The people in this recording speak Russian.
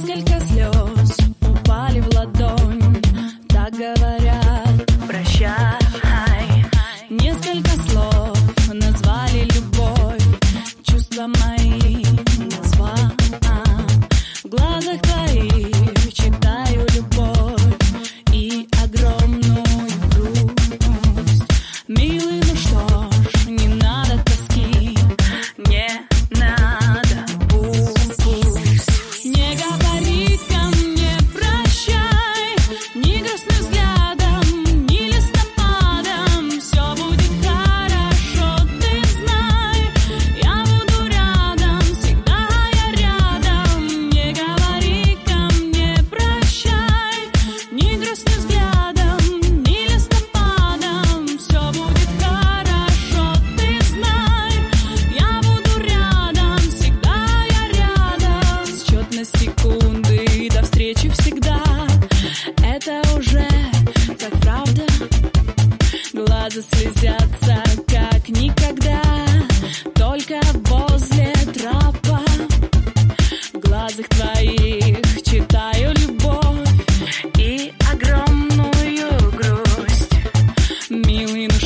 Несколько слез упали в ладонь, так говорят, прощай. Несколько слов назвали любовь, чувства мои. feeling